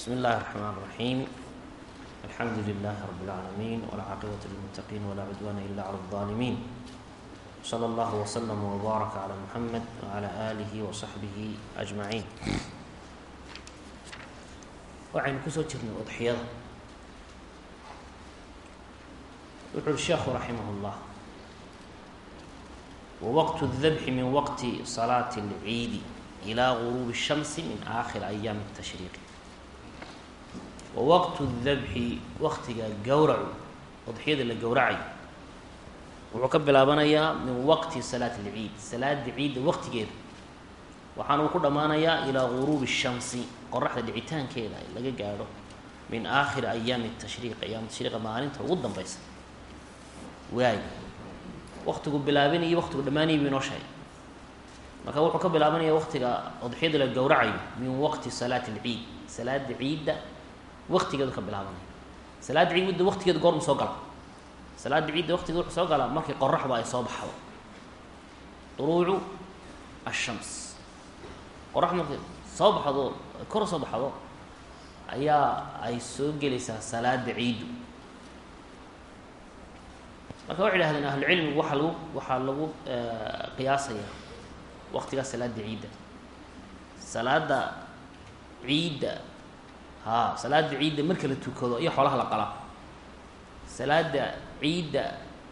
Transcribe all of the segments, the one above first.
بسم الله الرحمن الرحيم الحمد لله رب العالمين والعاقبة للمتقين ولا عدوان إلا على الظالمين صلى الله وسلم وبارك على محمد وعلى آله وصحبه أجمعين waxaynu kusoo jirnay udxiyada wuxu uri sheekhu raximah اllah wawaqtu الdabxi min waqti salaati اlciidi ilaa guruubi الshamsi min aakhir ayaami الtashriiqi wa waqtu dabxi waqtiga gowracu udxiyada la gowracayo wuxuu ka bilaabanayaa min waqti salaat alciid salaada ciidda waqtigeeda. Waxaana uu ku dhammaanayaa ilaa guruubi shamsi qoraxda dhicitaankeeda laga gaadho min aakhiri ayaami tashriiq ayaam tashriiqa maalinta ugu danbeysa waay. Waqtigu bilaabinaya waqtigu dhammaanaya bu inoo sheegay. Marka wuxuu ka bilaabanaya waqtiga udxiyada la gowracayo min waqti salaat alciid salaada ciidda waktigeedu ka bilaabanaya salaada ciidda waktigeeda goormu soo gala. Salaada ciidda waktigeeda wuxuu soo galaa markii qoraxdu ay soo baxdo. Duruucu ashams qorax markay soo baxdo kor soo baxdo ayaa ay soo gelaysaa salaada ciiddu marka waxay idhahdeen ahlucilmigu waxaa lagu waxaa lagu qiyaasaya waqtigaa salaada ciidda. Salaada ciidda haa salaada ciidda marka la tukado iyo xoolaha la qalaa salaada ciidda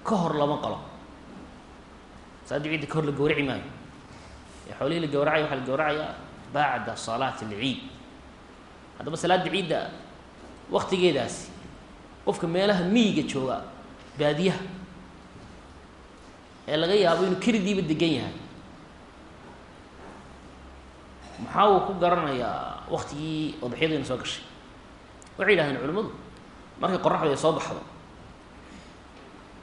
ka hor lama qalo. Salaada ciidda ka hor la gawraci maayo. Ee xoolihii la gawracaya waxaa la gawracayaa bacda salaati alciid. Haddaba salaada ciidda waktigeedaasi qofka meelaha miyiga jooga baadiyaha ee laga yaabo inuu kelidiiba degan yahay maxaa uu ku garanayaa waktigii udxiyadayna soo gashay. Waxay yidhahdeen culimmadu markay qoraxdu ay soo baxdo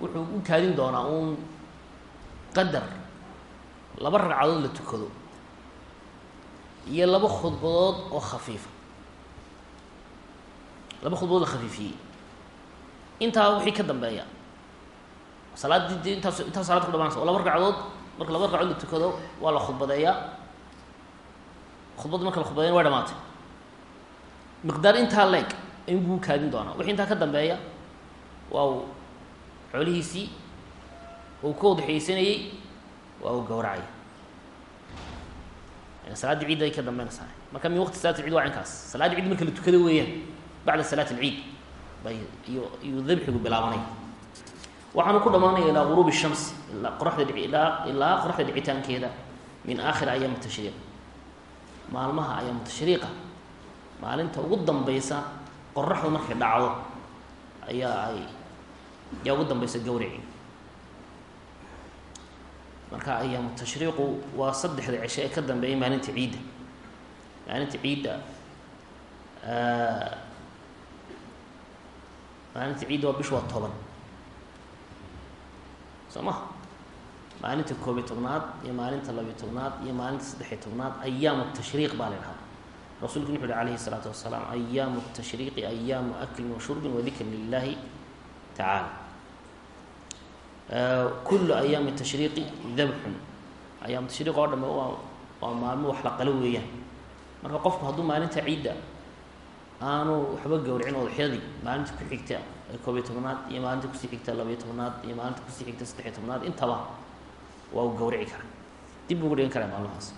wuxuu u kaadin doonaa uun qadar laba ragcadood la tukado iyo laba khudbadood oo khafiifa. Laba khudbadood la khafiifiyey. Intaa wixii ka dambeeya salaaddii intaas intaas salaada ku dhamanaysa oo laba ragcadood marka laba ragcadood la tukado waa la khudbadeeyaa khudbadda marka la way dhamaatay. Miqdaar intaa leeg in buu kaadin doonaa. Wixii intaa ka dambeeya waa uu xoolihiisii uu ka udxiyeysanayey waa uu gowracaya salaada ciid ay ka dambeynaysaa marka min waqti salat alciid waa cinkaas salaada ciid marka la tukado weeyaan bacda salaat alciid bay iyo iyuu dabxigu bilaabanaya waxaanu ku dhamaanaya ilaa guruubi shamsi ilaa qoraxda ilaa ilaa qoraxda dhicitaankeeda min aakhiri ayaami tashriiq maalmaha ayaamu tashriiqa maalinta ugu dambeysa qoraxdu markay dhacdo ayaa ay ayaa ugu dambeysa gawrici marka ayaamu tashriiqu waa saddexda cisho ee ka dambeeyay maalinta ciidda. Maalinta ciidda maalinta ciidda waa bish waa toban. Soo ma maalinta koobiyo tobnaad iyo maalinta labiyo tobnaad iyo maalinta saddexiyo tobnaad ayaamu tashriiq baa la idhahdaa rasuulku wuxu uhi alayhi الsalaatu wasalaam ayaamu tashriiqi ayaamu aklin wa shurbin wadikrin lilahi tacaala kulu ayaami tashriiqi dabxun ayaam tashriiq oo dhame waa waa maalmo wax la qalo weeyaan. Marka qofku hadduu maalinta ciidda aanu waxba gowricin udxyadii maalinta ku xigta koobiyo tobnaad iyo maalinta ku sii xigta labayo tobnaad iyo maalinta ku sii xigta saddexiyo tobnaad intaba waa uu gawrici karaa. Dib uga dhigan karaa maalmahaas.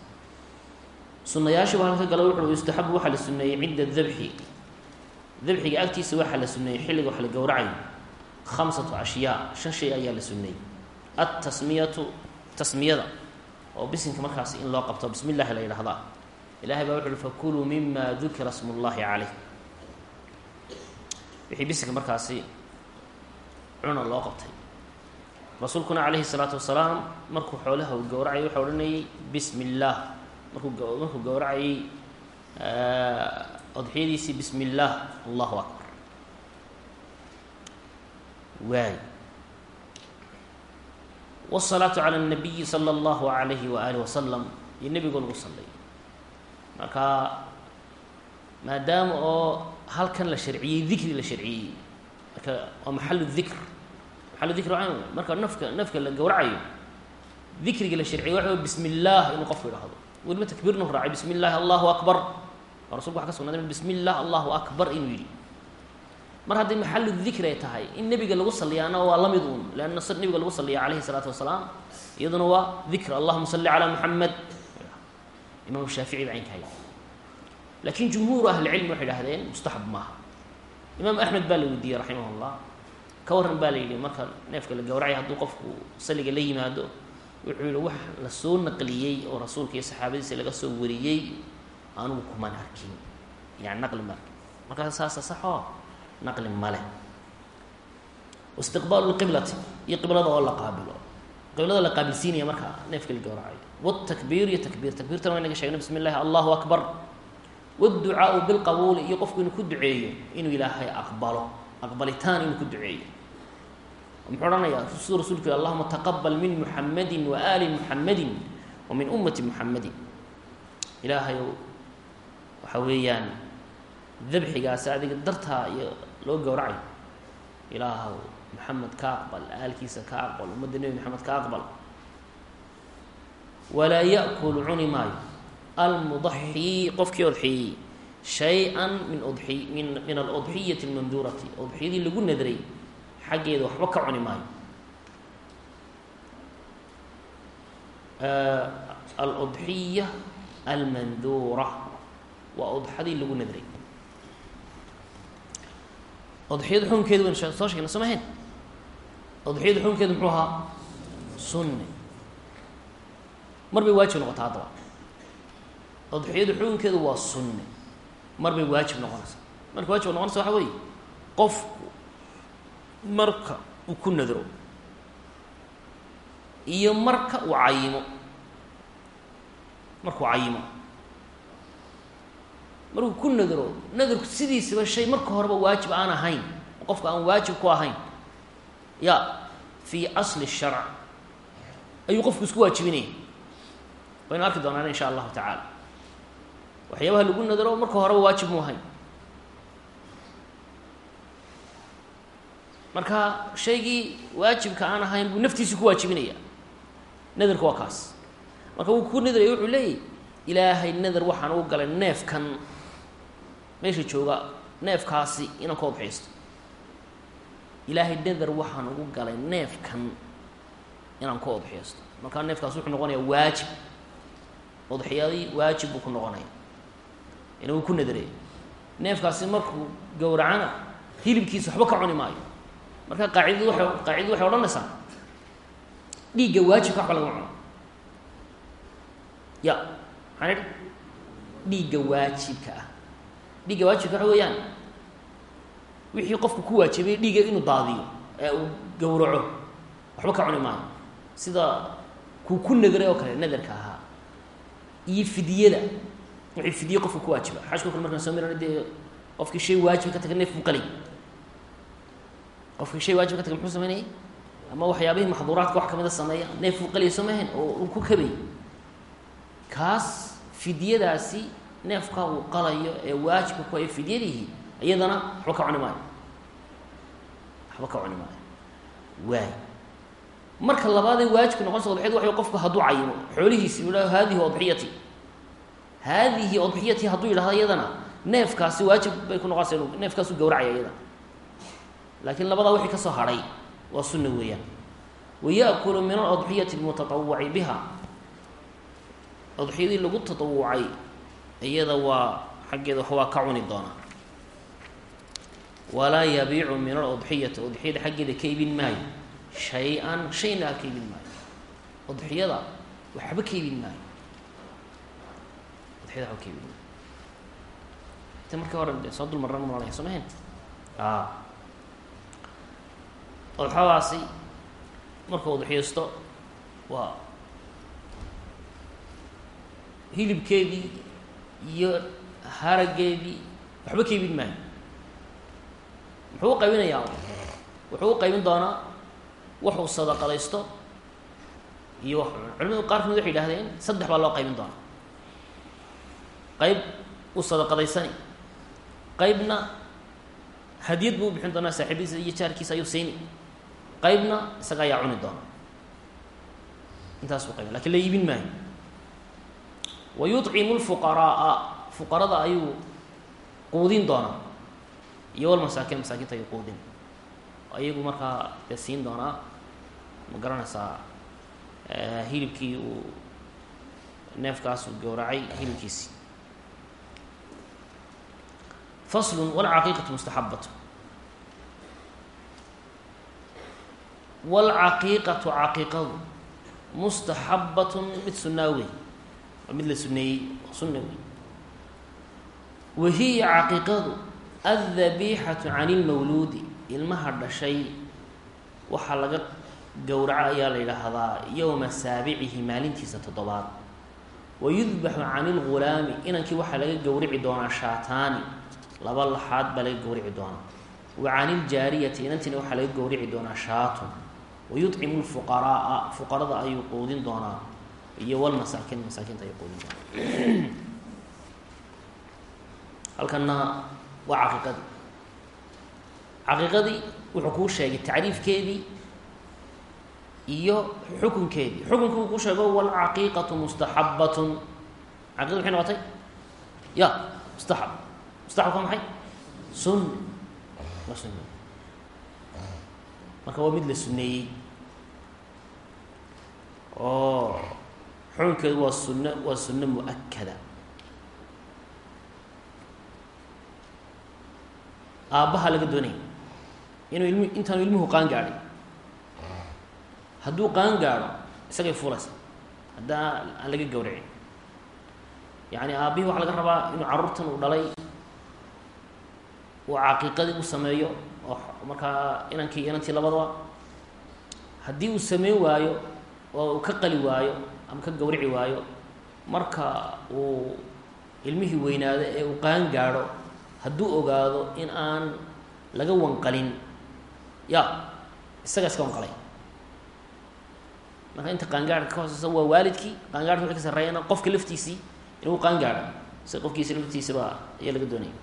Sunayaashii baa halka gala wuxu yustaxabu waxaa la suneeyey cinda dabxi dabxiga agtiisa waxaa la suneeyey xilliga wax la gowracayo hamsatu ashyaa shan shay ayaa la suneeyey. Altasmiyatu tasmiyada oo bisinka markaas in loo qabto bismi llahi la yidhahdaa ilahay baa wuxu uhi fakuluu mima dukira smu llahi caleyh wixii bisinka markaasi cuna loo qabtay rasuulkuna calayhi salaatu wasalaam markuu xoolaha u gowracayay waxau odhanayay bismi illaah markuu markuu gowracayay odxiyadiisii bismi illaah allahu akbar waay wالsalaatu calى الnabiyi salى اllahu alayhi waaalih wasalam iyo nebigoo lagu sallay marka maadaama oo halkan la sharciyey dikri la sharciyey marka waa maxalu dikr maxalu dikr marka nafka nafka la gowracayo dikriga la sharciyey waxa bismi اllah inuu qofku idhahdo weliba takbiirnu raacay bismi allahu akbar. Oo rasulku ka sugnaaday bismi illah allahu akbar inuu yidhi. Mar haddii maxalu dikri ay tahay in nebiga lagu saliyaana waa la uun leanna nebiga lagu saliya calayhi salaatu wasalaam iyaduna waa dikr allahuma salli calaa muxamed imaam shaafici ba caynka hay laakiin jumhuuru ahlicilmi waxay idhahdeen mustaxab maaha. Imaam axmed baa la weydiiyey raximah ka warran baa la yidhi marka neefka la gowracay hadduu qofku saliga la yimaado wuxuu yihi wax la soo naqliyey oo rasuulka iyo saxaabadiisa laga soo wariyey anugu kuman arkin. Yani naqli ma arkin. Markaas saasa saxoo naqli male istiqbaalu lqiblati iyo qiblada oo la qaabilo. Qiblada la qaabilsiinaya marka neefka la gowracayo wtakbiir iyo takbiir. Takbiirtana waa inaga sheegna bismi llahi allahu akbar. Wاdducaau bilqabuuli iyo qofku inuu ku duceeyo inuu ilaahay aqbalo. Aqbalitaan inuu ku duceeyo muxuu odhanayaa rasulku yih allahuma taqabal min muxamadi wa ali muxamadi wa min ummati muxamadi ilaahayow waxa weeyaan dabxigaasi adiga dartaa iyo loo gowracayo ilaahaw maxamed ka aqbal aalkiisa ka aqbal ummadda nebi maxamed ka aqbal. Walaa yaأkul cuni maayo almudaxii qofkii odxiyey shay-an min udxi min min aludxiyati اlmanduurati udxiyadii lagu nadray xaggeeda waxba ka cuni maayo. Aludxiya almanduura waa udxadii lagu nadray. Udxiyada xukunkeedu waynu soo sheegna soo mahayn udxiyada xukunkeedu muxuu ahaa sunne mar bay waajib noqotaa haddaba. Udxiyadu xukunkeedu waa sunne mar bay waajib noqonaysaa. Marka waajib noqonaysa waxa weeye qofku marka uu ku nadro iyo marka uu cayimo. Markuu cayimo. Markuu ku nadro nadarku sidiisaba shay marka horeba waajib aan ahayn qofka aan waajib ku ahayn. Ya fii asli sharc ayuu qofku isku waajibinaya waynu arki doonaan insha allahu tacaala. Waxyaabaha lagu nadaro marka horeba waajib mu ahayn marka shaygii waajibka aan ahayn buu naftiisu ku waajibinaya. Nadarku waa kaas. Marka wuu ku nadaraya wuxuu leeyahy ilaahay nadar waxaan u galay neefkan. Meesha jooga neefkaasi inaan ka odxaysto ilaahay nadar waxaan ugu galay neefkan inaan ka odxiyaysto markaa neefkaas wuxuu noqonayaa waajib. Odxiyadii waajib buu ku noqonaya ina wuu ku nadaraya neefkaasi markuu gowracana hilibkiisa waxba ka cuni maayo marka qaacidadu waay qaacidadu waxay odhanaysaa dhiigga waajibka waxba laga cuno. Ya maxaan idhi dhiigga waajibka ah. Dhiigga waajibka waxa weeyaan wixii qofku ku waajibay dhiigga inuu daadiyo ee uu gowraco waxba ka cuni maayo. Sida kuu ku nadaray oo kale nadarka ahaa. Iyo fidyada wixii fidye qofka ku waajiba xajko kale markaan soo marana dee qofkii shay waajib ka taga neef qofkii shay waajib ka taga muxuu sameynayay? Ama waxyaabihii maxduuraadka wax kamida sameeya? Neef qalaya soo mahayn oo uu ku kabay. Kaas fidyadaasi neefka uu qalayo ee waajibka ku ay fidyadihi iyadana waxba ka cuni maayo. Waxba ka cuni maayo. Waay. Marka labaadee waajibka noqonaysa odxiyadu waxay qofku hadduu cayimo. Xoolihiisi uu yidhahdo haadihi odxiyati haadihi odxiyati hadduu yidhahdo iyadana neefkaasi waajib bay ku noqonaysa neefkaasu gawracaya iyada laakiin labadaa wixii ka soo hadhay waa sunna weeyaan. Waya'kulu min alodxiyati almutatawaci biha. Odxiyadii lagu tatawucay iyada waa xaggeeda wax waa ka cuni doonaa walaa yabiicu min alodxiyati odxiyada xaggeeda ka ibin maayo. Shay-an shayna ka ibin maayo. Odxiyada waxba ka ibin maayo. Odxiyada waxba ka ibin maayo. Ta markii hore soo dul marran malanaya soo mahayn a odxadaasi markuu odxiyaysto waa hilibkeedii iyo harageedii waxba ka ibin maayo muxuu u qaybinayaa? Wuxuu u qaybin doonaa waxuu sadaqadaysto iyo culimadu qaar ka mid waxay yidhahdeen saddex baa loo qaybin doonaa. Qayb uu sadaqadaysani qaybna hadiyad buu u bixin doonaa saaxiibadiisa iyo jaarkiisa ayuu sayni qaybna isaga ayaa cuni doona. Intaas buu qaybin laakiin la iibin maayo. Wayucimu lfuqaraaa fuqarada ayuu quudin doonaa. Iyo wal masaakiin masaakiinta ayuu quudin. Iyagu markaa dee siin doonaa. Ma garanaysaa hilibkii uu neefkaas uu gowracay hilibkiisi. Faslun walcaqiiqatu mustaxabatu walcaqiiqatu caqiiqadu mustaxabatun mid sunaa wey mid la suneeyey sunna wey wa hiya caqiiqadu addabiixatu can ilmawluudi ilmaha dhashay waxaa laga gowraco ayaa la yidhaahdaa yowma saabicihi maalintiisa toddobaad wa yudbaxu can ilghulaami inankii waxaa laga gowrici doonaa shaataani laba laxaad baa laga gowrici doonaa wa can iljaariyati inantiina waxaa laga gowrici doonaa shaatun wayudcimu lfuqaraaa fuqarada ayuu quudin doonaa iyo walmasaakiin masaakiinta ayuu quudin doonaa halkana waa caqiiqadii caqiiqadii wuxuu kuu sheegay tacriifkeedii iyo xukunkeedii xukunki uu sheego walcaqiiqatu mustaxabatun caqiqada maxay noqotay ya mustaxab mustaxabka maxay sunna waa sunna marka waa mid la suneeyey oo xukunkeedu waa sunno waa sunno mu'akada aabbaha laga doonaya inuu ilm intaanu ilmuhu qaan gaadhin hadduu qaan gaadho isagay fulaysa haddaa aan laga gowracin yacni aabbihii waxaa laga rabaa inuu carruurtan uu dhalay uu caqiiqadii u sameeyo oo markaa inankii inantii labadaba haddii uu sameyn waayo oo uu ka qali waayo ama ka gawrici waayo marka uu ilmihii weynaado ee uu qaan gaadho hadduu ogaado in aan laga wanqalin ya isaga iska wanqalay. Marka inta qaangaarhka ka hooseysa waa waalidkii qaangaarhka wixii ka sarreeyana qofka laftiisii inuu qaangaadho si qofkiisi laftiisaba ayaa laga doonaya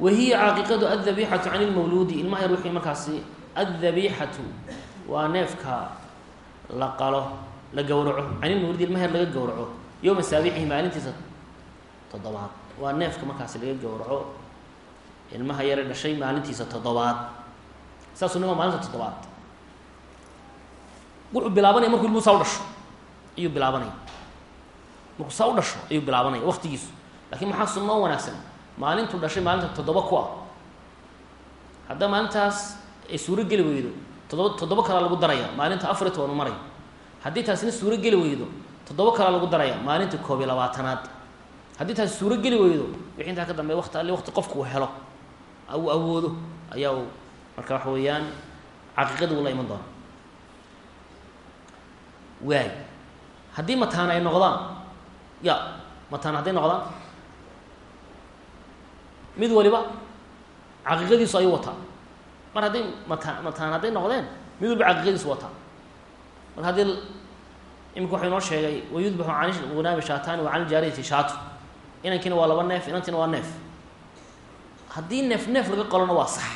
wa hiya caaqiqadu addabiixatu can ilmawluudi ilmaha yar markaasi addabiixatu waa neefka la qalo la gowraco can ilmawluudi ilmaha laga gowraco yowma saabicihi maalintiisa toddobaad waa neefka markaasi laga gowraco ilmaha yare dhashay maalintiisa toddobaad saasuu nima maalinta toddobaad wuxuu bilaabanaya markuu ilmuhu saa u dhasho ayuu bilaabanaya markuu saa u dhasho ayuu bilaabanaya waktigiisu lakiin maxaa sunnoo wanaagsan maalintuu dhashay maalinta toddoba ku ah haddaa maalintaas ay suuro geli weydo. Toddoba toddoba kalaa lagu daraya. Maalinta afar iyo toban maray. Haddii taasina suuro geli weydo toddoba kalaa lagu daraya. Maalinta koob iyo labaatanaad. Haddii taasi suuro geli weydo wixii intaa ka dambeya wakti alli waqti qofku helo uu awoodo ayaa uu marka waxa weeyaan caqiiqadii uu la iman doona waay. Haddii mataan ay noqdaan ya mataan hadday noqdaan mid waliba caqiiqadiisu ayuu wataa. Mar hadday mataan mataan hadday noqdeen mid waliba caqiiqadiisu wataa. Marka haddii imika waxuu inoo sheegay wayudbaxu can gunaami shaatani wa can iljaariyati shaatu. Inankiina waa laba neef inantiina waa neef. Haddii neef neef laga qalona waa sax.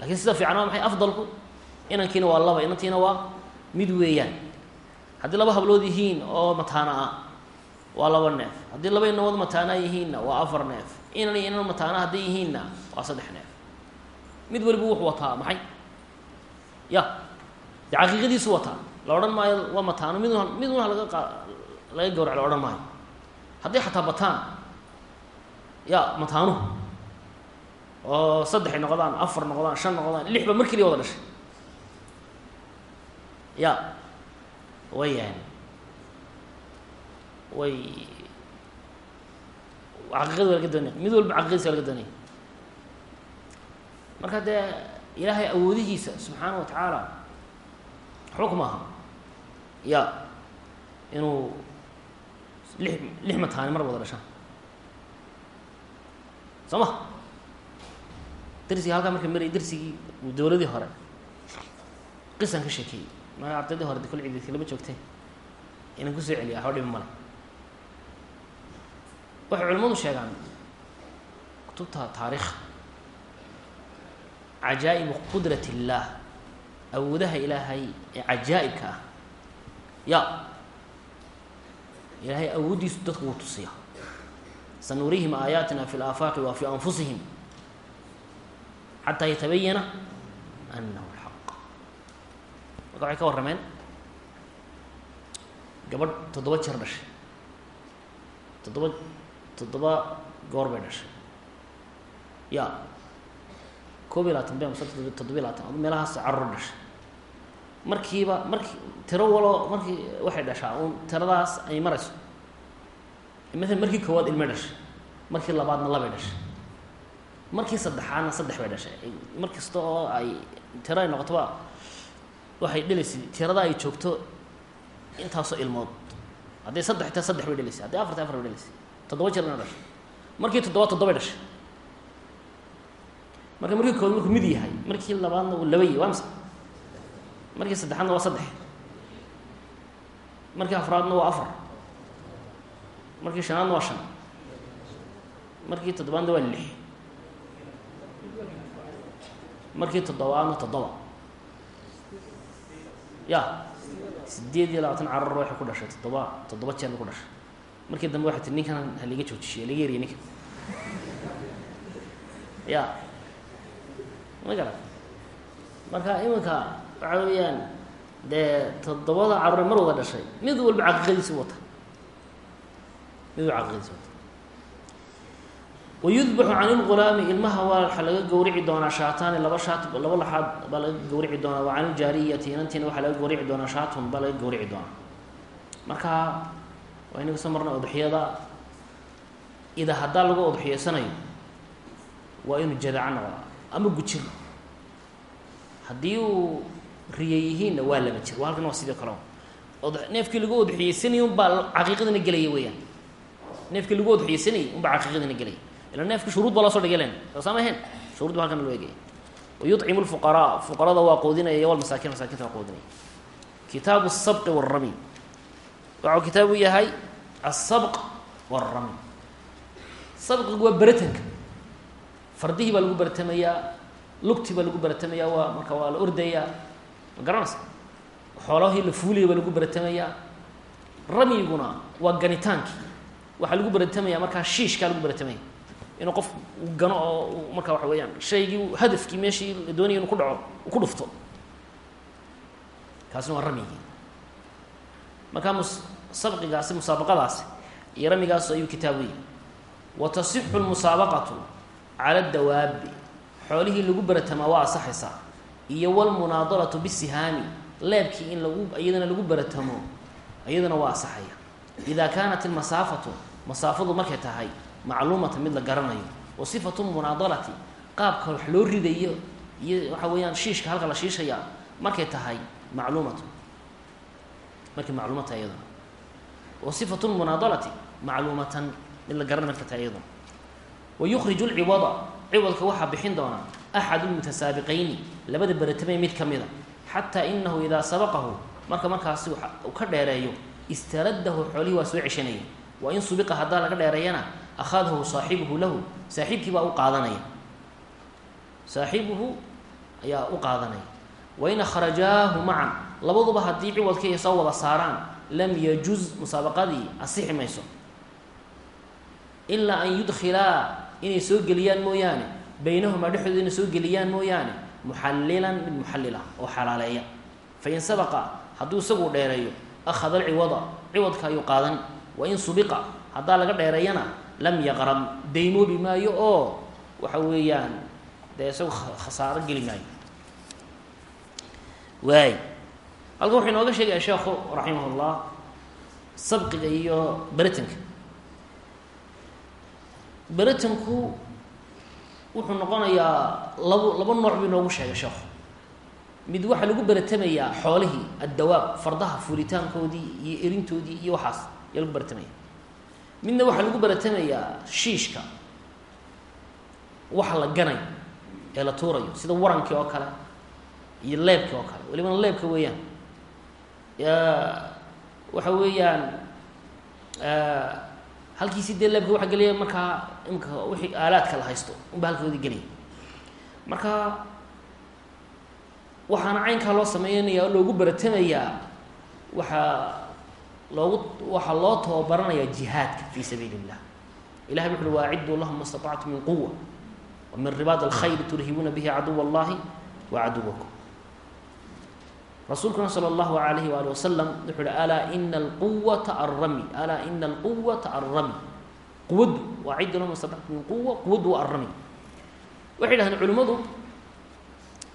Lakiin sida fiican waa maxay? Afdalku inankiina waa laba inantiina waa mid weeyaan. Haddii laba hablood yihiin oo mataana ah waa laba neef. Haddii laba inamood mataanaa yihiinna waa afar neef. Inan inan mataana hadday yihiinna waa saddex neef. Mid waliba wuxuu wataa maxay? Ya. Dee caqiiqadiisu wataa. La odhan maayo waa mataano. Midun miduna laga qa laga gawrac la odhan maayo. Hadday xataa bataan ya mataanuhu oo saddexay noqdaan afar noqdaan shan noqdaan lixba mar keliya wada dhashay. Ya. Wayaan way caqiiqadi waa laga doonaya mid walba caqiiqadiisa waa laga doonaya marka dee ilaahay awoodihiisa subxaana wa tacaala waxba aha ya inuu lix lix mataani mar wada dhashaan soo ma? Darsigii halkaa marka marayay darsigii dowladii hore qisaan ka sheekeeyey. Ma ardaydii hore de kol ciidadka lama joogteen inaan ku soo celiya waxba dhibi male waxay culimmadu sheegaan kutubta taariikha cajaa'ibu qudrat illaah awoodaha ilaahay ee cajaa'ibka ah. Ya ilaahay awooddiisu dadku wuu tusiya sanurihim aayaatina fi laafaaqi wa fi anfusihim. Xataa yatabayana anahu lxaq marka waxay ka warrameen gabadh toddoba jeer dhashay. Toddoba toddoba goor bay dhashay ya koob iyo labaatan be mase toddob toddobiy labaatan. Adu meelahaas carruur dhashay markiiba markii tiro walo markii waxay dhashaa uun tiradaas ay marayso. Maalan markii koowaad ilmay dhashay markii labaadna labay dhashay markii saddexaadna saddex bay dhashay. Mar kasta oo ay tiro ay noqotoba waxay dhelaysay tirada ay joogto intaasoo ilmood. Hadday saddex ta saddex bay dhelaysay hadday afar ta afar bay dhelaysay toddoba jeerna dhashay markii toddoba toddobay dhashay. Marka markii kood markuu mid yahay markii labaadna uu laba yahy waa mise markii saddexaadna waa saddex. Markii afraadna waa afar. Markii shanaadna waa shan. Markii toddobaadna waa lix. Markii toddobaadna toddoba ya sideed iyo labaatan cararo waxay ku dhashay. Toddoba toddoba jeerna ku dhashay markii dambe waxay tii ninkan haliga joojishiy haliga yeriya ninkan. Ya. Ma garan marka iminka waxa weeyaan dee toddobada carure mar wada dhashay mid walba caqiiqadiisi wata. Mid walba caqiiqadiisi wata. Wayudbaxu can ilgulaami ilmaha waa waxaa laga gowrici doonaa shaataani laba shaat laba laxaad baa laga gowrici doonaa. Wa can iljaariyati inantiina waxaa laga laga doonaa. Marka waa ina ka soo marnay udxiyada ida haddaa lagu udxiyasanayo waa inuu jadaca noqdaa ama gujir haddii uu riya yihiinna waa laba jir waa waa sidoo kale. Neefkii lagu udxiyeysanayay unbaa caqiiqadina gelaya weeyaan. Neefkii lagu udxiyeysanayay unbaa caqiiqadina gelaya. Ila neefki shuruud baa loo soo dhigaleen soo sama ahayn? Shuruud ba halkan loo eegaya wayucimu lfuqaraa fuqarada waa qoodinaya walmasaakin masaakinta waa qoodinaya kitaabu sabqi waxau kitaabu yahay asabq wاrami sabqigu waa beratanka fardihii baa lagu beratamayaa lugti baa lagu beratamayaa waa marka waa la ordayaa ma garanaysa? Xoolahii la fuulaya baa lagu beratamayaa ramyiguna waa ganitaankii. Waxaa lagu beratamaya markaa shiishkaa lagu beratamaya inuu qof gano oo markaa waxa weeyaan shaygii hadafkii meeshii la doonaya inu ku dhaco uu ku dhufto. Kaasina waa ramyigii markaa sabqigaasi musaabaqadaasi iyo ramigaas ayuu kitaabuyi wa tasixu lmusaabaqatu cala dawaabi xoolihii lagu beratamaa waa asaxaysaa iyo walmunaadalatu bisihaami leebkii in lagu iyadana lagu beratamo iyadana waa asaxaya ida kaanat ilmasaafatu masaafadu markay tahay macluumatan mid la garanayo wa sifatu munaadalati qaabka wax loo ridayo iyo waxa weeyaan shiishka halka la shiishaya markay tahay macluumatu. Markay macluuma tahay wa sifatu lmunaadalati macluumatan mid la garanay markay tahay iyaduna wa yukhriju lciwada ciwadka waxaa bixin doona axadu lmutasaabiqayni labada beratamay mid ka mida xataa inahu idaa sabaqahu marka markaasi uu ka dheereeyo istaraddahu xoolihii waa soo ceshanaya wa in subiqa haddaa laga dheereeyana akhadahu saaxibuhu lahu saaxiibkii baa u qaadanaya saaxibuhu ayaa u qaadanaya wain akhrajaahu macan labaduba haddii ciwadkii ay soo wada saaraan lam yajuz musaabaqadii asixi mayso ilaa an yudkhilaa inay soo geliyaan mooyaane baynahumaa dhexdooda inay soo geliyaan mooyaane muxallilan mid muxallila oo xalaaleeya fain sabaqa hadduu isagu dheereeyo akhada alciwada ciwadka ayuu qaadan wain subiqa haddaa laga dheereeyana lam yaqrab daymoobi maayo oo waxa weeyaan dee isagu khasaaro geli maayo waay halkan wuxuu inooga sheegaya sheekhu raximah llah sabqiga iyo beritanka beritanku wuxuu noqonayaa labo laba nooc buu inoogu sheegay sheekhu mid waxaa lagu beratamayaa xoolihii addawaab fardaha fuulitaankoodii iyo erintoodii iyo waxaas ayaa lagu beratamaya midna waxaa lagu beratamayaa shiishka waxa la ganay ee la tuurayo sida warankii oo kale iyo leebkii oo kale. Walibana leebka weeyaan waxa weeyaan halkiisi dee leebka waxa gelaya markaa imka wixii aalaadka la haysto unba halkoodii gelaya marka waxaana caynkaa loo sameynaya oo loogu beratamayaa waxaa loogu waxaa loo tababaranayaa jihaadka fii sabiili illah ilahay wuxu uhi waacidduu lahum ma statactu min quwa wa min ribaad alkhayri turhibuuna bihi caduw allahi wa caduwakum rasuulkuna salى اllahu alayhi waali wasalam wuxuu uhi alaa ina alquwata alrami alaa ina alquwata alrami quwaddu waaciddu lahum ma statactu min quwa quwaddu waa alrami waxay dhahdeen culimmadu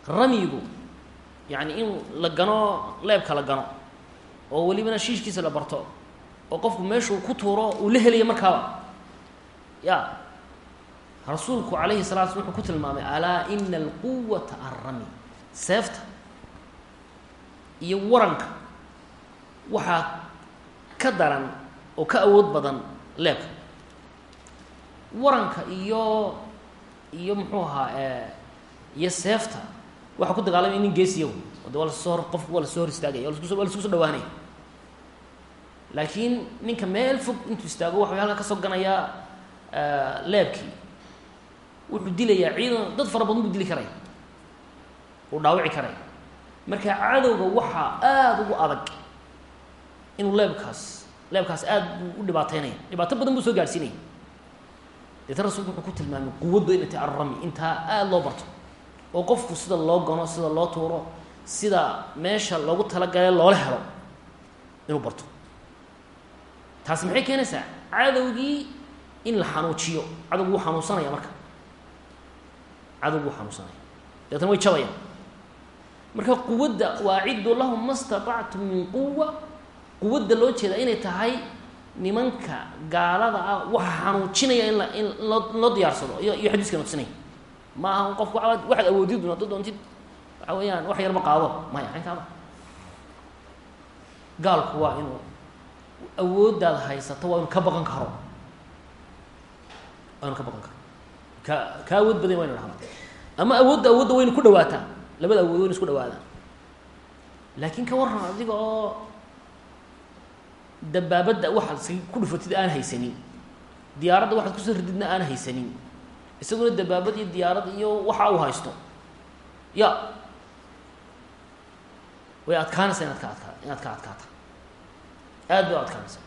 ramyigu yani in la gano leebka la gano oo welibana shiishkiisa la barto oo qofku meeshuu ku tuuro uu la helaya markaaba ya rasuulku calayhi salatu sl wuxuu ku tilmaamay alaa ina alquwata alrami seefta iyo waranka waxaa ka daran oo ka awood badan leebka waranka iyo iyo muxuu ahaa iyo seefta waxaa ku dagaalamaya nin geesiyaw o de waa la soo hor qofku waa la soo hor istaagaya wa laskuso waa lasku so dhawaanaya laakiin ninka meel fog intuu istaago waxa halkaa ka soo ganayaa leebkii. Wuxuu dilayaa ciidan dad fara badan buu dili karaya uu dhaawici karaya marka cadowga waxaa aada ugu adag inuu leebkaas leebkaas aad buu u dhibaateynaya dhibaato badan buu soo gaadhsiinaya deeta rasulku wuxuu ku tilmaamay quwadda inay tahay intaa aada loo barto. Oo qofku sida loo gano sida loo tuuro sida meesha loogu talagale loola helo inuu barto. Taasi maxay keenaysaa? Cadowgii in la xanuujiyo. Cadowgu wuu xanuunsanaya marka. Cadowgu wuu xanuunsanaya. Deetana way jabayaan marka quwadda waaciddu lahum ma statactum min quwa quwadda loo jeeda inay tahay nimanka gaalada ah waxa xanuujinaya in la in loo diyaarsado. Iyo iyo xadiiska nafsinaya ma aha qofku waxaad awoodid un haddaad doontid waxa weeyaan wax yarma qaado. Maya aynkaama gaalku waa inuu awooddaad haysato waa inuu ka baqan karo. Waa inuu ka baqan karo. Ka ka awood badan waa inu dhahda ama awoodda awoodda waynu ku dhawaataa labada awood waynu isku dhawaadaan laakiin ka warran adiga oo dabaabadda waxaad ku dhufatid aan haysanin diyaaradda waxaad ku soo rididna aan haysanin isaguna dabaabad iyo diyaarad iyo waxa uu haysto ya way adkaanaysaa inaad ka adkaa inaad ka adkaata aad bay u adkaanaysaa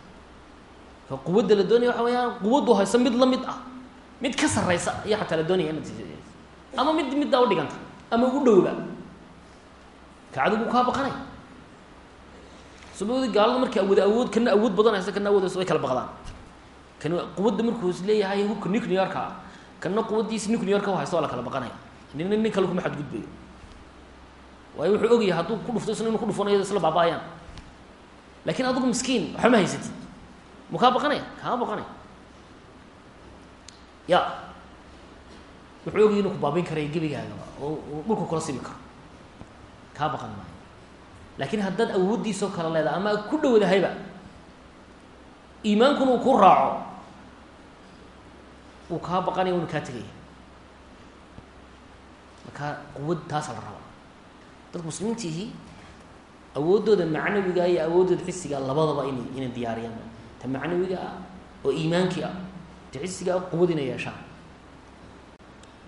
ka quwadda la doonaya waxa weyaan quwaddu hayso mid la mid ah mid ka sarraysa iyo xataa la doonaya inaad ama mid middaa dhiganta ama ugu dhowba ka adigu kaa baqanay. Sababdi gaalada markay awood awood kana awood badan haysa kana awood haysa way kala baqdaan. Kan quwadda markuu is leeyahay hubka nuclearka ah kana quwaddiisa nuclearka u haysta waa la kala baqanaya nina nin kale kuma xadgudbayo waayo wuxuu ogyahay hadduu ku dhufto isna inu ku dhufanayo isla baaba-ayaan. Laakiin adigu miskiin waxba ma haysatid. Mu kaa baqanaya kaama baqanaya ya wuxuu ogyahay inu ku baabayn karaya gebigaagaba oo dhulka kula simi karo. Kaa baqan maayo. Laakiin haddaad awooddiisoo kale leedahay ama ku dhowdahayba iimaankuna uu ku raaco uu kaa baqanaya una kaa tegaya markaa quwad taasaa la rabaa dadka muslimiintiihii awooddooda macnawiga iyo awooddooda xisiga labadaba inay inay diyaariyaan. Ta macnawiga ah oo iimaankii ah ta xisiga ah quwad inay yeeshaan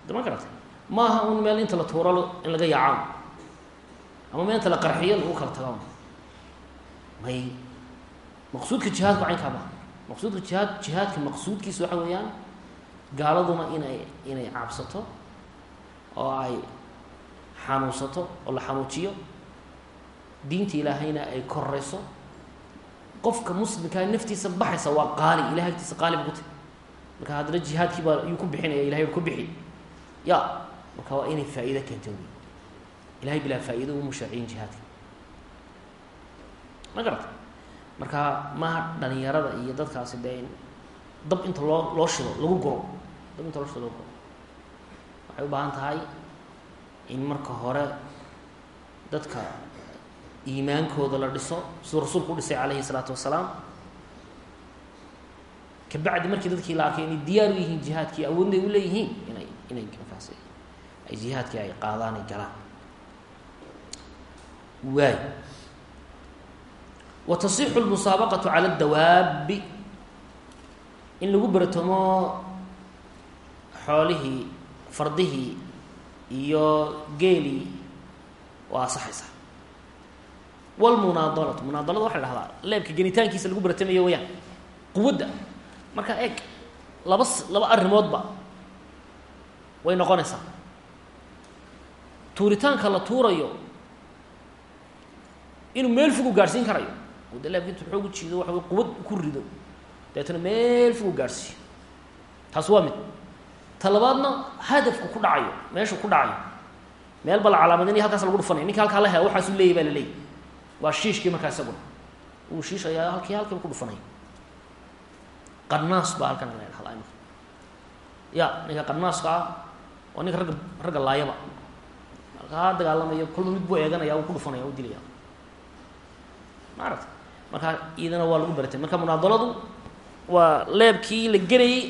dama garatay maaha un meel inta la tuuro in laga yaacaan. Ama meel inta la qarxiyo lagu kala tagaan may maqsuudka jihaadku caynkaa maha maqsuudka jihaad jihaadka maqsuudkiisa waxa weeyaan gaaladuna inay inay cabsato oo ay xanuunsato oo la xanuujiyo. Diinta ilaahayna ay korayso qofka muslimkaa naftiisa baxaysa waa qaali ilahay agtiisa qaali bu ku tahy marka haddana jihaadkii baa yuu ku bixinaya ilahay ku bixi ya marka waa inay faa'iido keento wey ilahay bilaa faa'iido uma shaaciyin jihaadka ma garata marka maaha dhalinyarada iyo dadkaasi dee dab inta loo loo shido lagu guro dab inta loo shido lagu guro waxay u baahan tahay in marka hore dadka iimaankooda la dhiso siduu rasuulku u dhisay calayhi salaatu wasalaam kabacdi markii dadkii la arkay inay diyaar u yihiin jihaadkii awoodna ay u leeyihiin inay inay markaas ay jihaadkii ay qaadaan ay galaan. Waay. Wa tasixu lmusaabaqatu cala adawaabi in lagu beratomo xoolihii fardihii iyo geelii waa asaxaysa walmunaadalatu munaadalada waxa la dhahdaa leebka genitaankiisa lagu baratamayo wayaan quwadda. Markaa eeg laba laba arrimoodba way noqonaysaa. Tuuritaanka la tuurayo inuu meel fogu gaadhsiin karayo oo de laabki intu xoogu jiido waxa quwad ku rido dabeetana meel fogu gaadhsiiyo taas waa mid. Ta labaadna hadafku ku dhacayo meeshuu ku dhacayo. Meel ba la calaamadinaya halkaas lagu dhufanaya ninka halkaa la hela waxaasuu leeyay baa la leeyay waa shiishkii markaa isaguna. Uu shiishayaa halkii halkiiba ku dhufanaya qanaas baa halkan la ya ninka qanaaska ah waa ninka ragga ragga laayaba halkaa dagaalamayo kolba mid buu eeganaya uu ku dhufanaya u dilaya ma aragta iyadana waa lagu baratay marka munaadaladu waa leebkii la gerayey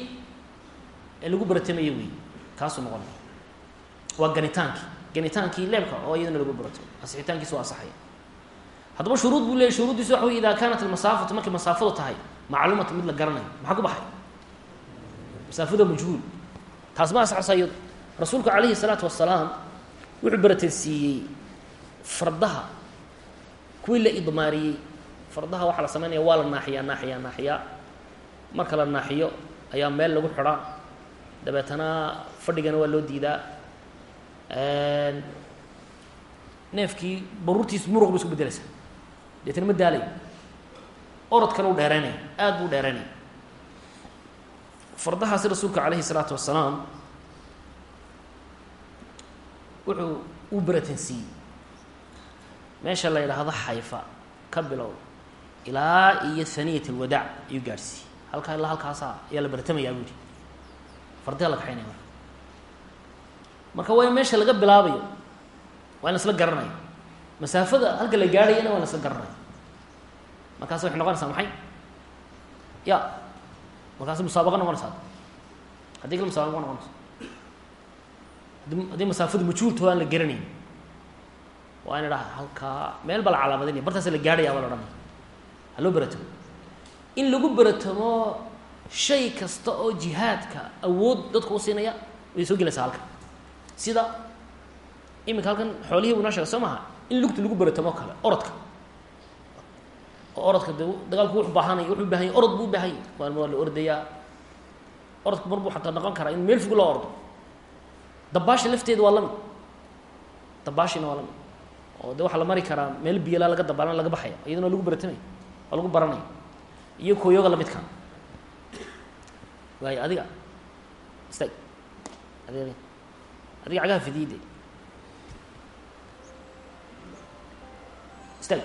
ee lagu baratamaya wey kaasuu noqonaya waa ganitaankii ganitaankii leebka oo iyadana lagu barato asixitaankiisa waa asaxaya haddaba shuruud buu leeyay shuruuddiisa waxa wey ida kaanat almasaafatu markay masaafadu tahay macluumata mid la garanayo maxaa ku baxay masaafada majhuul taas ma asaxaysa rasuulku calayhi salaatu wasalaam wuxuu baratansiiyey fardaha kuwii la idmaariyey. Fardaha waxaa la sameynaya waa la naaxiyaa naaxiyaa naaxiyaa. Marka la naaxiyo ayaa meel lagu xidhaa dabeetana fadhigana waa loo diidaa. Neefkii baruurtiis muruq bay isku bedelaysaa deetana ma daalayo orodkana u dheereynaya aada buu dheereynaya fardahaasi rasuulka calayhi salaatu wasalaam wuxuu u baratansiiyey meesha la yidhaahdo xayfa ka bilow ilaa iyo haniyat alwadaac ayuu gaadhsiiyey halkaa ilaa halkaasa ayaa la baratamayaa bu yihi fardiha la kaxaynaya marka. Marka waa in meesha laga bilaabayo waa in la isla garanayo. Masaafada halka la gaadhayana waa in la isla garanayo. Markaas waxay noqonaysaa maxay? Ya markaas musaabaqa noqonaysaa haddii kale musaabaqa noqonaysa haddii masaafadu majhuulta aan la garanayn waa in idhaha halkaa meel ba la calaamadinaya bartaasa la gaadhaya baa la odhanaya ha loo baratamo in lagu baratamo shay kasta oo jihaadka awood dadku u siinaya way soo gelaysaa halkan sida iminka halkan xoolihii bu inoo sheegay soo maha in lugta lagu baratamo kale orodka oo orodka de dagaalku wuxu baahanay wuxuu baahan yay orod buu u baahan yay waa waa la ordayaa orodku mar buu xataa noqon karaa in meel fog loo ordo dabaasha lafteeda waa la mid dabaashina waa la mid oo de waxaa la mari karaa meel biyalaa laga dabaalan laga baxaya iyadana lagu baratamaya waa lagu baranaya iyo kooyooga lamidka waayo adiga istaag adiga adiga. Cagaha fidiide istaag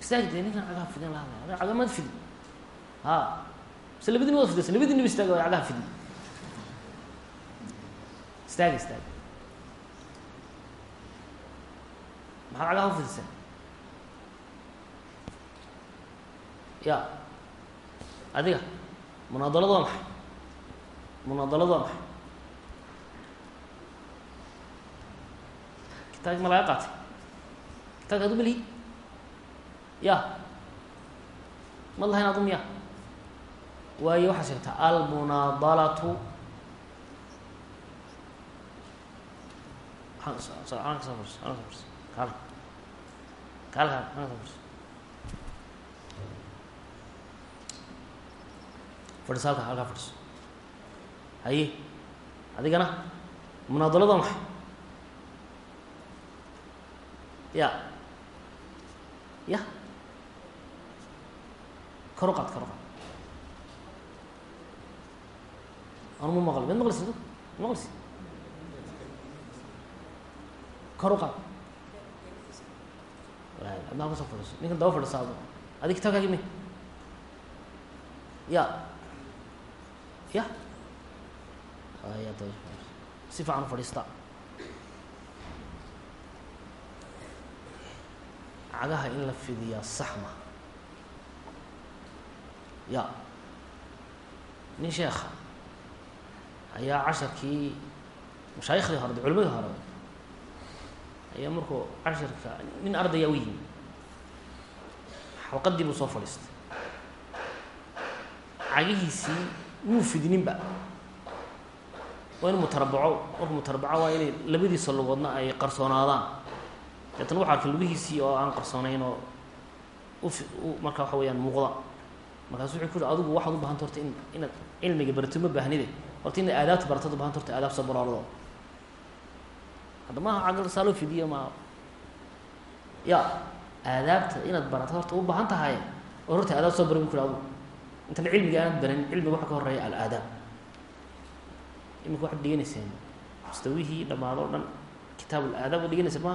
istaag dee cagaha fidin la hadlaya. Adiga cagamad fidi. Ha mise wada fidaysa labadiniba istaag cagaha fidi istaag istaag maxaad cagaha ufidiseen ya adiga munaadaladu waa maxay munaadaladu waa maxay kitaabki ma laga qaatay kitaabka adu melihi ya mad lahayn adu miya waayo waxaa sheegtaa almunaadalatu fadhiso halka halkaa fadhiso haye adigana munaadalada maxay ya. Ya. Kor u qaad kor u qaad anu ma maqli mad maqlisi ma maqlisi kor u qaad adnaa ka soo fadhiso ninkan daba fadhiso ado adig kitaabkaagi me ya ya ya si fiican u fadhiista cagaha in la fidiyaa saxma ya ayaa casharkii mashaayikhdii hore culimadii hore ayaa markuu casharka nin ardaya u yimi xalqadii buu soo fadhiistay cagihiisii wuu fidninba. Waa inu mutarabaco markuu mutarabaco waa inay labadiisa lugoodna ay qarsoonaadaan. Deetana waxa arkay lugihiisii oo aan qarsoonayn oo u markaa waxa weyaan muuqda. Markaasu wuxuu ku uhi adigu waxaad u bahanta horta in inaad cilmiga barato ma baahnide horta inaad aadaabta baratad u bahanta horta aadaab soo baraarado hadda maaha caql saa loo fidiyo ma ya aadaabta inaad barato horta u baahan tahay oo horta aadaab soo bara bu ku adigu intan cilmiga aanad baran cilmiga waxa ka horreeya alaadaab. Imika waxaad dhiganayseen mustawihii dhamaado o dhan kitaab alaadaab waad dhiganaysa ma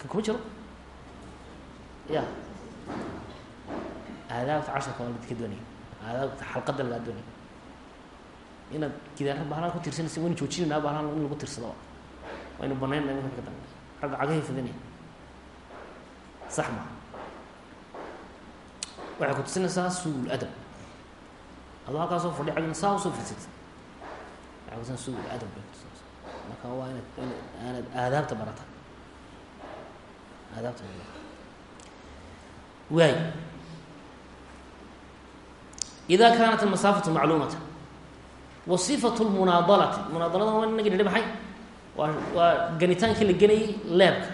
kan kuma jiro? Ya. Aadaabta casharka waa ladika doonaya. Aadaabta xalqadda lagaa doonaya. Inaad gidaara bahlaan ku tirsanaysa waynu joojinayna bahlaan in lagu tirsado waynu banaynna imika ka dambe ragga cagahay fidinaya sax ma waxay ku tusinaysaa suul adab adoo halkaasoo fadhi cagna saa u soo fidsatid waxay kutusinaa suul adab kutusinaysaa marka waa inaad in aanad aadaabta barata. Aadaabta barata. Waay ida kaanat almasaafatu macluumata wa sifatu lmunaadalati munaadalada waa inagi nidhi waa waa ganitaankii la genayay leebka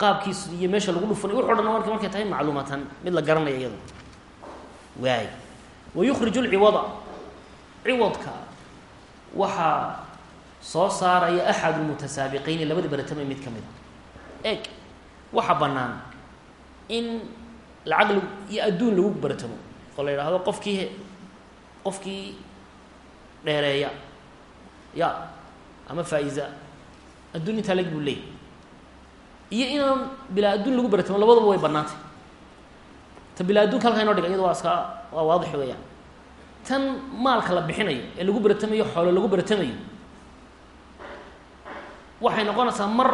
qaabkiis iyo meesha lagu dhufanay wuxo dhan marka markay tahay macluumatan mid la garanaya iyado waay wa yukriju lciwada ciwadka waxaa soo saaraya axad lmutasaabiqeyni labada baratama mid ka mid a eg waxa bannaan in lacag iyo adduun lagu baratamo oo la yidhaahdo qofkii qofkii dheereeya. Ya ama faa-iza adduun intaa leg buu leey iyo inaan bilaa adduun lagu baratamo labadaba way bannaantay. Ta bilaa adduunka halkaa inoo dhiga iyado waa iska waa waadix weeyaan. Tan maalka la bixinayo ee lagu baratamayo xoolo lagu baratamayo waxay noqonaysaa mar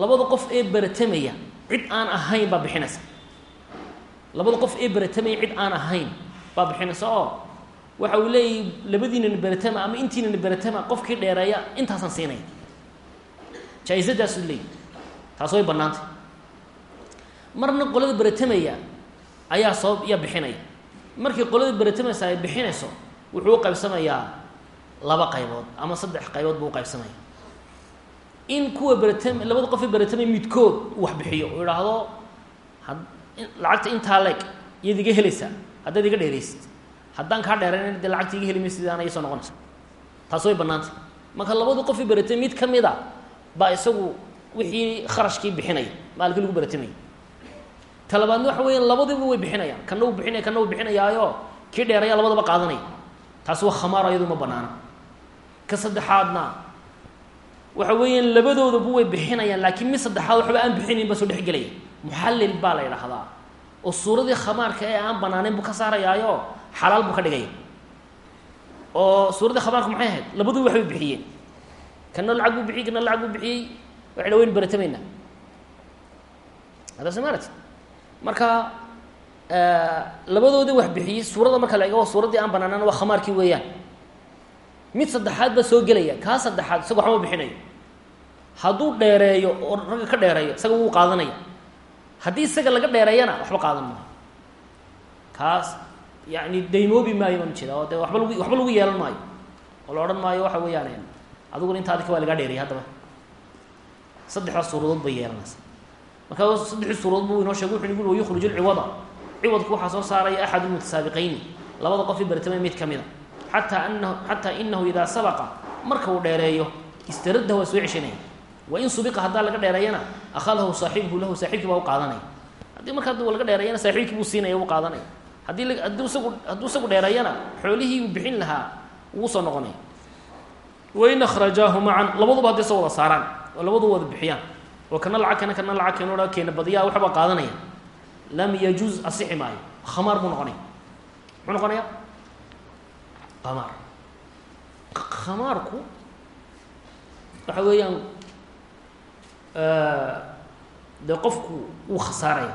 labada qof ee baratamaya cid aan ahayn baa bixinaysa. Labada qof ee baratamaya cid aan ahayn baa bixinaysa oo waxa uu leeyahy labadiinana baratama ama intiinana baratama qofkii dheereeya intaasaan siinaya jaa-isadaasuu leeyahy taas way bannaantay. Marna qolada baratamaya ayaa soo yaa bixinaya. Markii qolada baratamaysa ay bixinayso wuxuu u qaybsamayaa laba qaybood ama saddex qaybood buu uqaybsamaya in kuwa baratam labada qofee baratamay midkood uu wax bixiyo uu idhaahdo lacagta intaa leeg iyaad iga helaysaa haddaad iga dheeraysid haddaan kaa dheerayn dee lacagta iga heli sidaana iya soo noqonaysa. Taas way bannaantay. Marka labada qofee baratamay mid ka mid a baa isagu wixii kharashkii bixinaya maalkii lagu baratamaya talabaadna waxa weeyaan labadiiba way bixinayaan. Kana uu bixinaya kana uu bixinayaayo kii dheeraya labadaba qaadanaya. Taasi waa khamaaro iyadu ma banaana ka saddexaadna waxa weeyaan labadoodabu way bixinayaan laakiin mid saddexaad waxba aan bixinayn baa soo dhexgelaya muxallil baa la yidhaahdaa. Oo suuradii khamaarka ee aan banaanayn buu ka saarayaayo xalaal buu ka dhigaya oo suuraddii khamaarka maxay ahayd? Labaduba waxbay bixiyeen kana lacag buu bixiyey kana lacag buu bixiyey. Waxay dha waynu baratamaynaa hada somarat marka labadoodii wax bixiyey suuradda marka la waa suuraddii aan banaanaan waa khamaarkii weeyaan. Mid saddexaad baa soo gelaya kaa saddexaad isaga waxma bixinayo. Hadduu dheereeyo oo ragga ka dheereeyo isaga wuu qaadanaya. Haddii isaga laga dheereeyana waxba qaadan maayo kaas yani daymoobi maayo baan ujeeda oo waba lagu waxba lagu yeelan maayo. Oo la maayo waxa weeyaan adiguna inta adika waa lagaa dheeriyay haddaba. Saddexdaas suuradood bay yeelanaysa. Marka saddexdii suuradood buu inoo sheegay wuxu gu wayukhriju lciwada ciwadku waxaa soo saaraya axad lmutasaabiqayni labada qofii bartamay mid ka mida xataa anahu xataa inahu idaa sabaqa marka uu dheereeyo istaradda waa soo ceshanaya wain subiqa haddaa laga dheereeyana akhadahu saaxibuhu lahu saaxibkii baa u qaadanaya. Haddii marka haduu laga dheereeyana saaxiibkii buu siinaya haddii hadduu isagu isagu dheereeyana xoolihii uu bixin lahaa wuu soo noqonaya wain akhrajaahu macan labaduba hadday soo wada saaraan oo labadu wada bixiyaan. Oo kana lacag keena kana lacag keeno ha keena badiyaa waxbaa qaadanaya. Lam yajuuz asixi maayo. Khamaar buu noqonaya. Muxuu noqonaya khamaar. Khamaarku waxa weeyaan dee qofku wuu khasaaraya.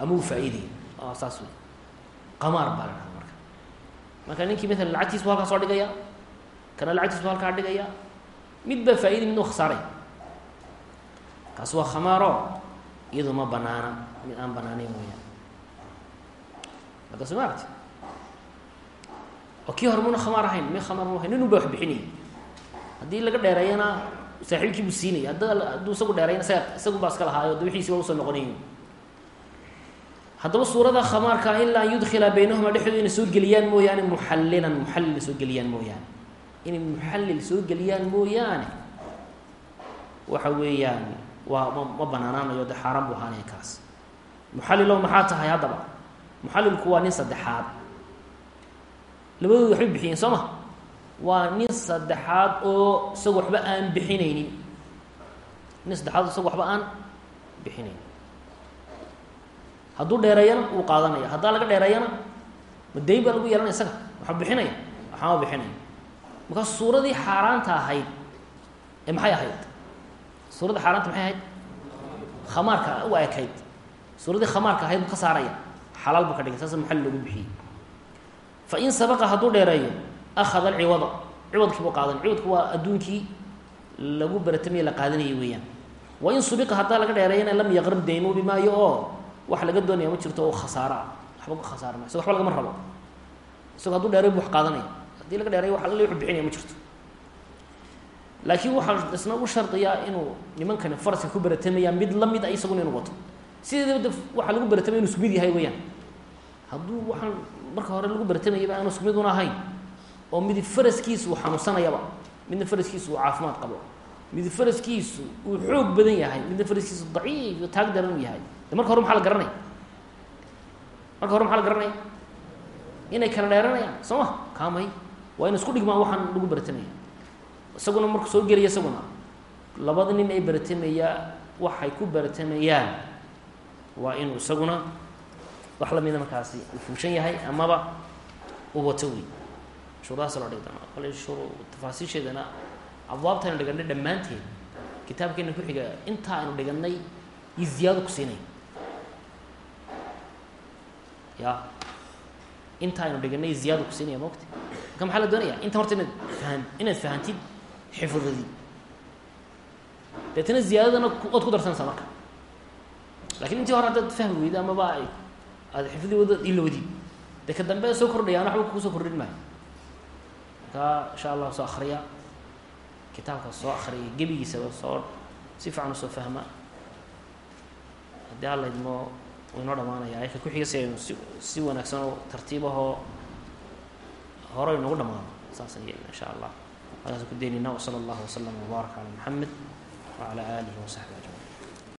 Ama wuu faa-iidaya saas wey qamaar baa la dhaha marka marka ninkii maalan lacagtiis bu halkaa soo dhigaya kana lacagtiis bu halkaa dhigaya mid baa faa-iday midna u khasaaraya kaas waa khamaaro iyadu ma banaana mid aan banaaneyn weyaan marka soo ma oo kii hore muna khamaar ahayn mi khamaar mu ahayn nin un ba wax bixinayay haddii laga dheereeyana saaxiibkii buu siinaya hadda hadduu isagu dheereeyana isaga isagun baa iska lahaayo da waa u soo noqonayn haddaba suurada khamaarka ilaa an yudkhila baynahuma dhexdooda inay soo geliyaan mooyaane muxallilan muxallil soo geliyaan mooyaane. Inay muxallil soo geliyaan mooyaane. Waxa weeyaan waa ma ma banaanaanayo de xaaraan buu ahaanaya kaas. Muxallilo maxaa tahay haddaba? Muxallilku waa nin saddexaad. Labadooda waxbay bixiyeen soo ma? Waa nin saddexaad oo isaga waxba aan bixinaynin. Nin saddexaad oo isaga waxba aan bixinaynin hadduu dheereeyana wuu qaadanaya. Haddaa laga dheereeyana ma dayn baa lagu yeelanaya isaga. Waxba bixinaya. Waxaama bixinaya. Markaa suuradii xaaraanta ahayd ee maxay ahayd? Suuradda xaaraanta maxay ahayd? Khamaarka u ekayd. Suuradii khamaarka ahayd buu ka saaraya. Xalaal buu ka dhigay. Saasa maxal loogu bixiyey. Fa in sabaqa hadduu dheereeyo akhada alciwada. Ciwadkii buu qaadan ciwadku waa adduunkii lagu baratamaya la qaadanayay weeyaan. Wa in subiqa haddaa laga dheereeyana lam yaqrab daynuubi maayo oo wax laga doonaya ma jirto oo khasaaro ah waxba ka khasaara ma isago waxba lagama rabo. Isagoo hadduu dheereyo bu wax qaadanaya haddii laga dheereeyo wax alle wuxuu bixinaya ma jirto. Laakiin waxaa isna u shardiyaa inuu nimankani faraska ku baratamayaan mid la mid a isaguna inuu wato. Sideedaba de waxaa lagu baratamaya inu isku mid yahay weeyaan. Hadduu waxaan marka hore lagu baratamayaba aanu isku mid una ahayn oo midi faraskiisu uu xanuunsanayaba midna faraskiisu uu caafimaad qabo mid faraskiisu uu xoog badan yahay midna faraskiisu daciif taag daran uu yahay de marka hore maxaa la garanaya marka hore maxaa la garanaya inay kala dheeranayaan soo ma kaamay. Waa ina isku dhigmaan waxaan lagu baratamaya isaguna marku soo gelaya isaguna labada nin ay baratamaya waxay ku baratamayaan waa inuu isaguna wax lamida markaasi uu fuushan yahay amaba uu wato wey shuruudahaas loo dhigi doona shuru tafaasiisheedana abwaabtaynu dhiganay dhammaanteed. Kitaabkeena ku xiga intaa aynu dhiganay iyo ziyaado ku siinay ya intaa aynu dhiganay ziyaado ku siinaya maogta marka maxaa la doonaya? Inta horta inaad fahan inaad fahantid xifdadii deetana ziyaadadana ood ku darsanaysaa marka. Lakin intii hore haddaad fahmi weyda amaba ay aada xifdii wada ilowdid dee ka dambe soo kordhayaan waxba ku soo kordhin maayo. Markaa insha allah soo akriya kitaabka soo akriya gebigiisaba soo si fiican u soo fahma. Haddii alla idmo inoo dhamaanaya ayka kuxiga si aynu si si wanaagsan oo tartiibahoo hore inagu dhamaano saasaan yeelna insha allah. Halkaasaan ku daynayna wsala allahu waslama wbaaraka calaa maxamed wacala aalihi wasaxbi